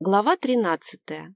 Глава тринадцатая.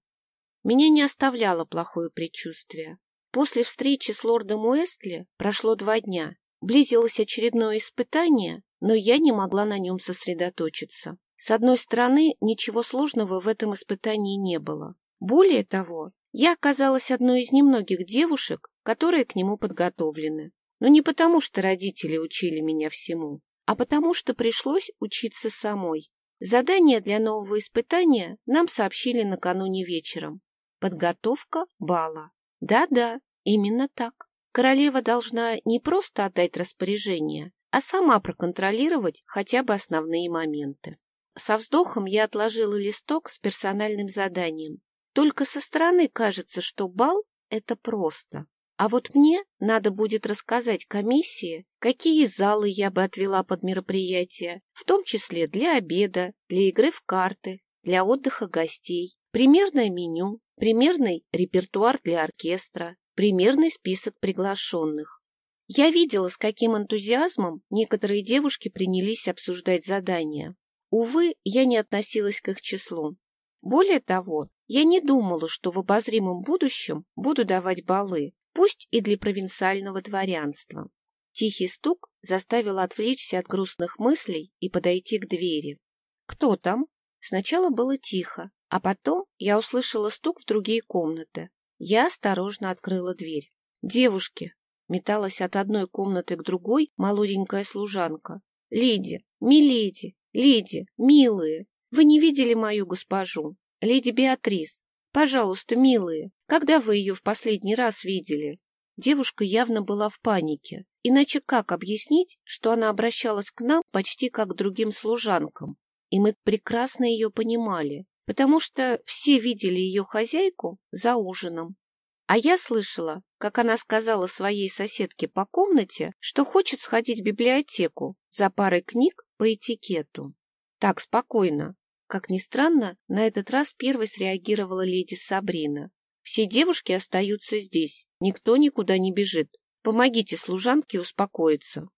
Меня не оставляло плохое предчувствие. После встречи с лордом Уэстли прошло два дня. Близилось очередное испытание, но я не могла на нем сосредоточиться. С одной стороны, ничего сложного в этом испытании не было. Более того, я оказалась одной из немногих девушек, которые к нему подготовлены. Но не потому, что родители учили меня всему, а потому, что пришлось учиться самой. Задание для нового испытания нам сообщили накануне вечером. Подготовка бала. Да-да, именно так. Королева должна не просто отдать распоряжение, а сама проконтролировать хотя бы основные моменты. Со вздохом я отложила листок с персональным заданием. Только со стороны кажется, что бал — это просто. А вот мне надо будет рассказать комиссии, какие залы я бы отвела под мероприятие, в том числе для обеда, для игры в карты, для отдыха гостей, примерное меню, примерный репертуар для оркестра, примерный список приглашенных. Я видела, с каким энтузиазмом некоторые девушки принялись обсуждать задания. Увы, я не относилась к их числу. Более того, я не думала, что в обозримом будущем буду давать балы, пусть и для провинциального дворянства. Тихий стук заставил отвлечься от грустных мыслей и подойти к двери. «Кто там?» Сначала было тихо, а потом я услышала стук в другие комнаты. Я осторожно открыла дверь. «Девушки!» Металась от одной комнаты к другой молоденькая служанка. «Леди! Миледи! Леди! Милые! Вы не видели мою госпожу? Леди Беатрис! Пожалуйста, милые, когда вы ее в последний раз видели? Девушка явно была в панике. Иначе как объяснить, что она обращалась к нам почти как к другим служанкам? И мы прекрасно ее понимали, потому что все видели ее хозяйку за ужином. А я слышала, как она сказала своей соседке по комнате, что хочет сходить в библиотеку за парой книг по этикету. Так, спокойно, как ни странно, на этот раз первой среагировала леди Сабрина. «Все девушки остаются здесь, никто никуда не бежит. Помогите служанке успокоиться».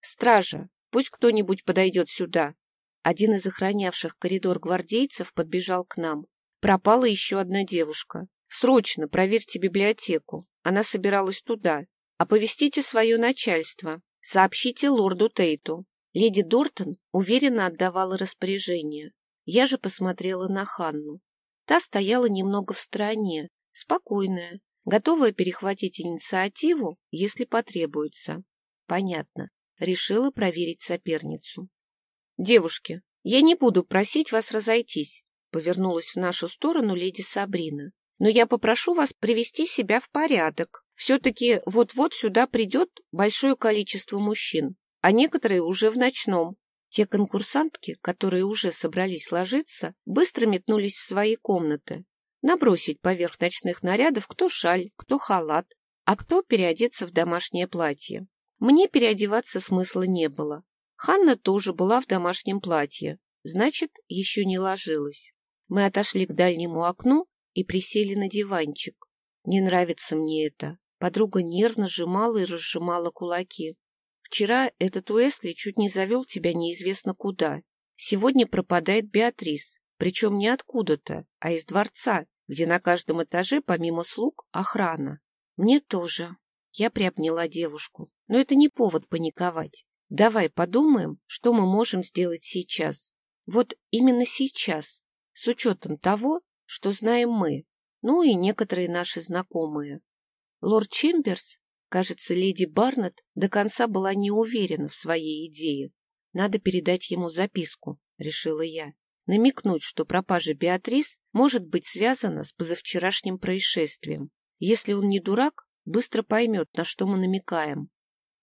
«Стража, пусть кто-нибудь подойдет сюда». Один из охранявших коридор гвардейцев подбежал к нам. Пропала еще одна девушка. «Срочно проверьте библиотеку. Она собиралась туда. Оповестите свое начальство. Сообщите лорду Тейту». Леди Дортон уверенно отдавала распоряжение. Я же посмотрела на Ханну. Та стояла немного в стороне, спокойная, готовая перехватить инициативу, если потребуется. Понятно. Решила проверить соперницу. «Девушки, я не буду просить вас разойтись», — повернулась в нашу сторону леди Сабрина. «Но я попрошу вас привести себя в порядок. Все-таки вот-вот сюда придет большое количество мужчин, а некоторые уже в ночном. Те конкурсантки, которые уже собрались ложиться, быстро метнулись в свои комнаты. Набросить поверх ночных нарядов кто шаль, кто халат, а кто переодеться в домашнее платье. Мне переодеваться смысла не было. Ханна тоже была в домашнем платье, значит, еще не ложилась. Мы отошли к дальнему окну и присели на диванчик. Не нравится мне это. Подруга нервно сжимала и разжимала кулаки. Вчера этот Уэсли чуть не завел тебя неизвестно куда. Сегодня пропадает Беатрис, причем не откуда-то, а из дворца, где на каждом этаже, помимо слуг, охрана. Мне тоже. Я приобняла девушку. Но это не повод паниковать. Давай подумаем, что мы можем сделать сейчас. Вот именно сейчас, с учетом того, что знаем мы, ну и некоторые наши знакомые. Лорд Чемберс Кажется, леди Барнетт до конца была не уверена в своей идее. Надо передать ему записку, решила я. Намекнуть, что пропажа Беатрис может быть связана с позавчерашним происшествием. Если он не дурак, быстро поймет, на что мы намекаем.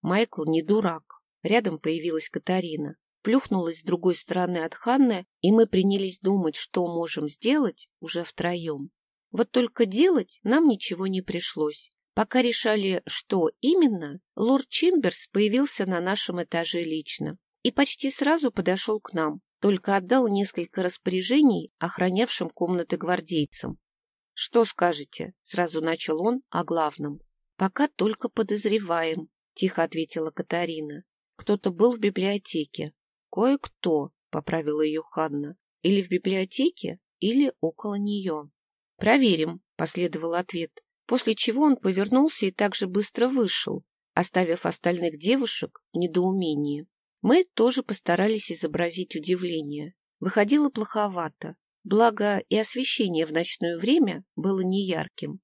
Майкл не дурак. Рядом появилась Катарина. Плюхнулась с другой стороны от Ханны, и мы принялись думать, что можем сделать уже втроем. Вот только делать нам ничего не пришлось. Пока решали, что именно, лорд Чимберс появился на нашем этаже лично и почти сразу подошел к нам, только отдал несколько распоряжений охранявшим комнаты гвардейцам. — Что скажете? — сразу начал он о главном. — Пока только подозреваем, — тихо ответила Катарина. — Кто-то был в библиотеке. — Кое-кто, — поправила ее Ханна. — Или в библиотеке, или около нее. «Проверим», — последовал ответ, после чего он повернулся и также быстро вышел, оставив остальных девушек в недоумении. Мы тоже постарались изобразить удивление. Выходило плоховато, благо и освещение в ночное время было неярким.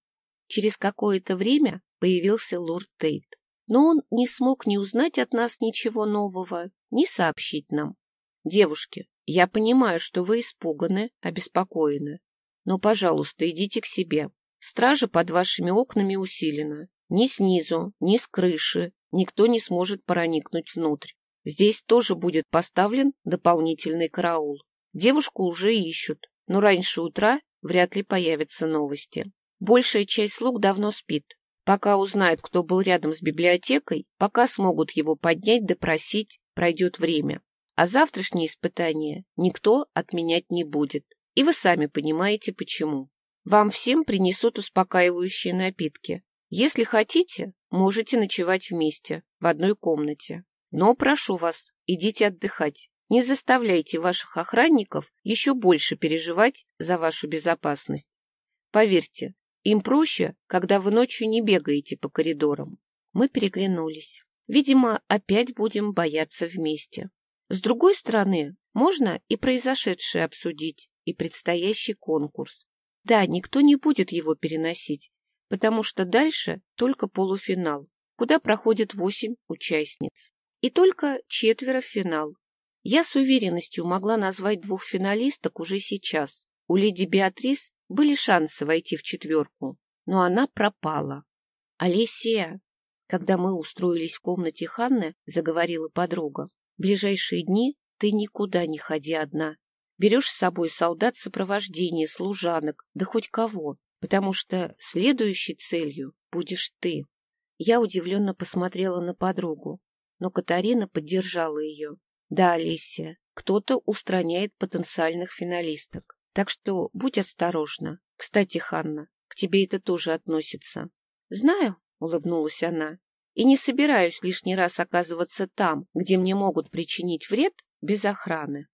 Через какое-то время появился лорд Тейт. Но он не смог ни узнать от нас ничего нового, ни сообщить нам. Девушки, я понимаю, что вы испуганы, обеспокоены. Но, пожалуйста, идите к себе. Стража под вашими окнами усилена. Ни снизу, ни с крыши никто не сможет проникнуть внутрь. Здесь тоже будет поставлен дополнительный караул. Девушку уже ищут, но раньше утра вряд ли появятся новости. Большая часть слуг давно спит. Пока узнают, кто был рядом с библиотекой, пока смогут его поднять, допросить, пройдет время. А завтрашнее испытание никто отменять не будет. И вы сами понимаете, почему. Вам всем принесут успокаивающие напитки. Если хотите, можете ночевать вместе, в одной комнате. Но прошу вас, идите отдыхать. Не заставляйте ваших охранников еще больше переживать за вашу безопасность. Поверьте, им проще, когда вы ночью не бегаете по коридорам. Мы переглянулись. Видимо, опять будем бояться вместе. С другой стороны, можно и произошедшее обсудить, и предстоящий конкурс. Да, никто не будет его переносить, потому что дальше только полуфинал, куда проходит восемь участниц. И только четверо в финал. Я с уверенностью могла назвать двух финалисток уже сейчас. У леди Беатрис были шансы войти в четверку, но она пропала. Алисия, когда мы устроились в комнате Ханны, заговорила подруга, ближайшие дни ты никуда не ходи одна. Берешь с собой солдат сопровождения, служанок, да хоть кого, потому что следующей целью будешь ты. Я удивленно посмотрела на подругу, но Катарина поддержала ее. Да, Олеся, кто-то устраняет потенциальных финалисток. Так что будь осторожна. Кстати, Ханна, к тебе это тоже относится. Знаю, улыбнулась она, и не собираюсь лишний раз оказываться там, где мне могут причинить вред без охраны.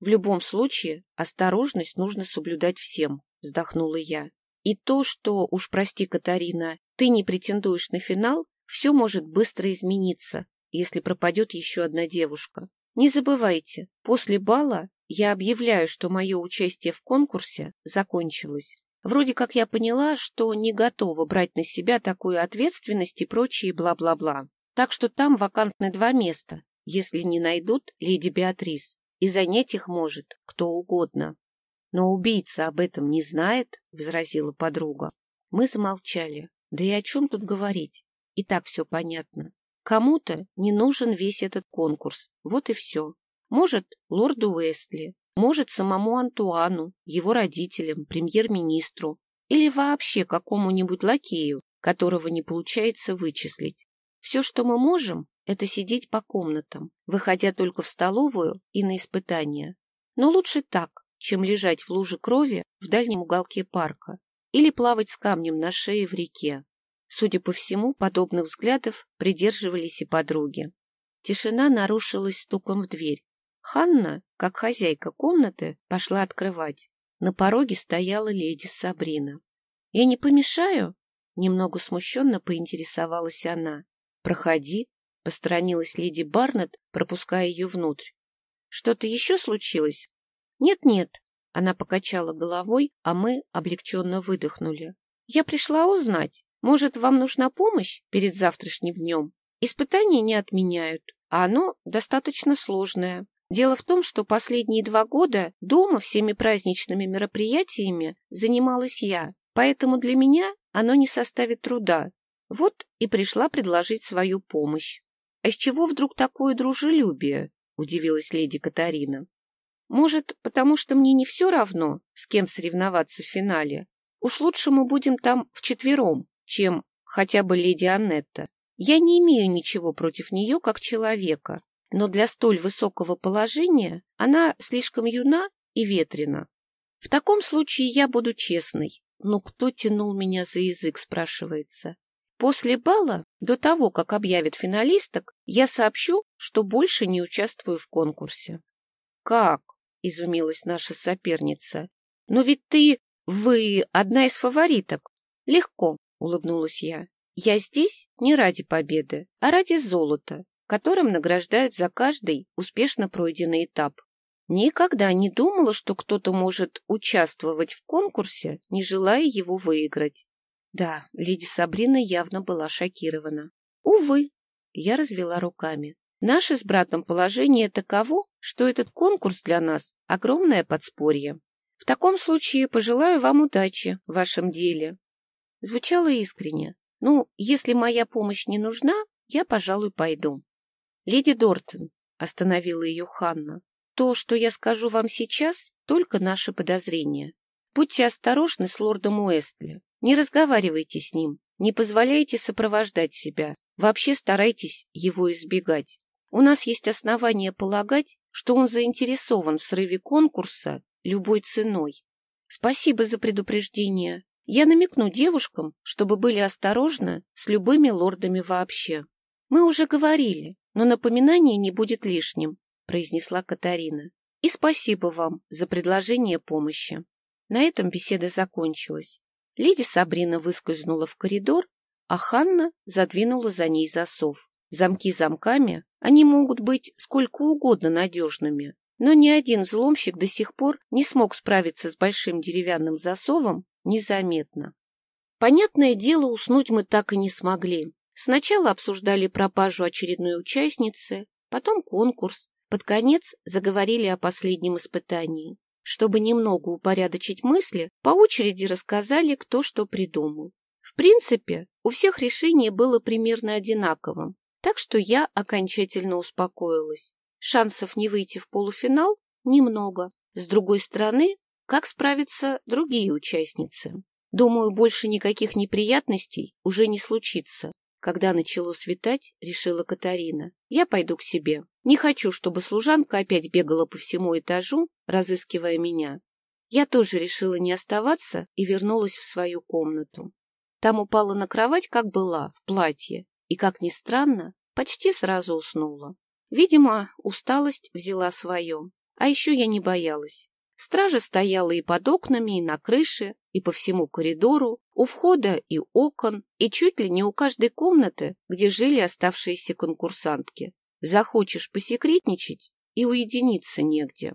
В любом случае, осторожность нужно соблюдать всем, вздохнула я. И то, что, уж прости, Катарина, ты не претендуешь на финал, все может быстро измениться, если пропадет еще одна девушка. Не забывайте, после бала я объявляю, что мое участие в конкурсе закончилось. Вроде как я поняла, что не готова брать на себя такую ответственность и прочие бла-бла-бла. Так что там вакантны два места, если не найдут леди Беатрис и занять их может кто угодно. Но убийца об этом не знает, — возразила подруга. Мы замолчали. Да и о чем тут говорить? И так все понятно. Кому-то не нужен весь этот конкурс. Вот и все. Может, лорду Уэстли, может, самому Антуану, его родителям, премьер-министру или вообще какому-нибудь лакею, которого не получается вычислить. Все, что мы можем, это сидеть по комнатам, выходя только в столовую и на испытания. Но лучше так, чем лежать в луже крови в дальнем уголке парка или плавать с камнем на шее в реке. Судя по всему, подобных взглядов придерживались и подруги. Тишина нарушилась стуком в дверь. Ханна, как хозяйка комнаты, пошла открывать. На пороге стояла леди Сабрина. — Я не помешаю? — немного смущенно поинтересовалась она. — Проходи, Посторонилась леди Барнетт, пропуская ее внутрь. Что-то еще случилось? Нет-нет. Она покачала головой, а мы облегченно выдохнули. Я пришла узнать, может, вам нужна помощь перед завтрашним днем? Испытания не отменяют, а оно достаточно сложное. Дело в том, что последние два года дома всеми праздничными мероприятиями занималась я, поэтому для меня оно не составит труда. Вот и пришла предложить свою помощь. — А с чего вдруг такое дружелюбие? — удивилась леди Катарина. — Может, потому что мне не все равно, с кем соревноваться в финале? Уж лучше мы будем там вчетвером, чем хотя бы леди Аннетта. Я не имею ничего против нее как человека, но для столь высокого положения она слишком юна и ветрена. В таком случае я буду честной. Но кто тянул меня за язык, спрашивается. После бала, до того, как объявят финалисток, я сообщу, что больше не участвую в конкурсе. — Как? — изумилась наша соперница. Но ведь ты... Вы одна из фавориток. Легко, улыбнулась я. Я здесь не ради победы, а ради золота, которым награждают за каждый успешно пройденный этап. Никогда не думала, что кто-то может участвовать в конкурсе, не желая его выиграть. Да, леди Сабрина явно была шокирована. Увы, я развела руками. Наше с братом положение таково, что этот конкурс для нас — огромное подспорье. В таком случае пожелаю вам удачи в вашем деле. Звучало искренне. Ну, если моя помощь не нужна, я, пожалуй, пойду. Леди Дортон, — остановила ее Ханна, — то, что я скажу вам сейчас, только наши подозрения. Будьте осторожны с лордом Уэстли. Не разговаривайте с ним, не позволяйте сопровождать себя. Вообще старайтесь его избегать. У нас есть основания полагать, что он заинтересован в срыве конкурса любой ценой. Спасибо за предупреждение. Я намекну девушкам, чтобы были осторожны с любыми лордами вообще. Мы уже говорили, но напоминание не будет лишним, произнесла Катарина. И спасибо вам за предложение помощи. На этом беседа закончилась. Леди Сабрина выскользнула в коридор, а Ханна задвинула за ней засов. Замки замками, они могут быть сколько угодно надежными, но ни один взломщик до сих пор не смог справиться с большим деревянным засовом незаметно. Понятное дело, уснуть мы так и не смогли. Сначала обсуждали пропажу очередной участницы, потом конкурс, под конец заговорили о последнем испытании. Чтобы немного упорядочить мысли, по очереди рассказали, кто что придумал. В принципе, у всех решение было примерно одинаковым, так что я окончательно успокоилась. Шансов не выйти в полуфинал немного. С другой стороны, как справятся другие участницы? Думаю, больше никаких неприятностей уже не случится. Когда начало светать, решила Катарина. Я пойду к себе. Не хочу, чтобы служанка опять бегала по всему этажу, разыскивая меня. Я тоже решила не оставаться и вернулась в свою комнату. Там упала на кровать, как была, в платье, и, как ни странно, почти сразу уснула. Видимо, усталость взяла свое. А еще я не боялась. Стража стояла и под окнами, и на крыше, и по всему коридору, у входа и окон, и чуть ли не у каждой комнаты, где жили оставшиеся конкурсантки. Захочешь посекретничать, и уединиться негде.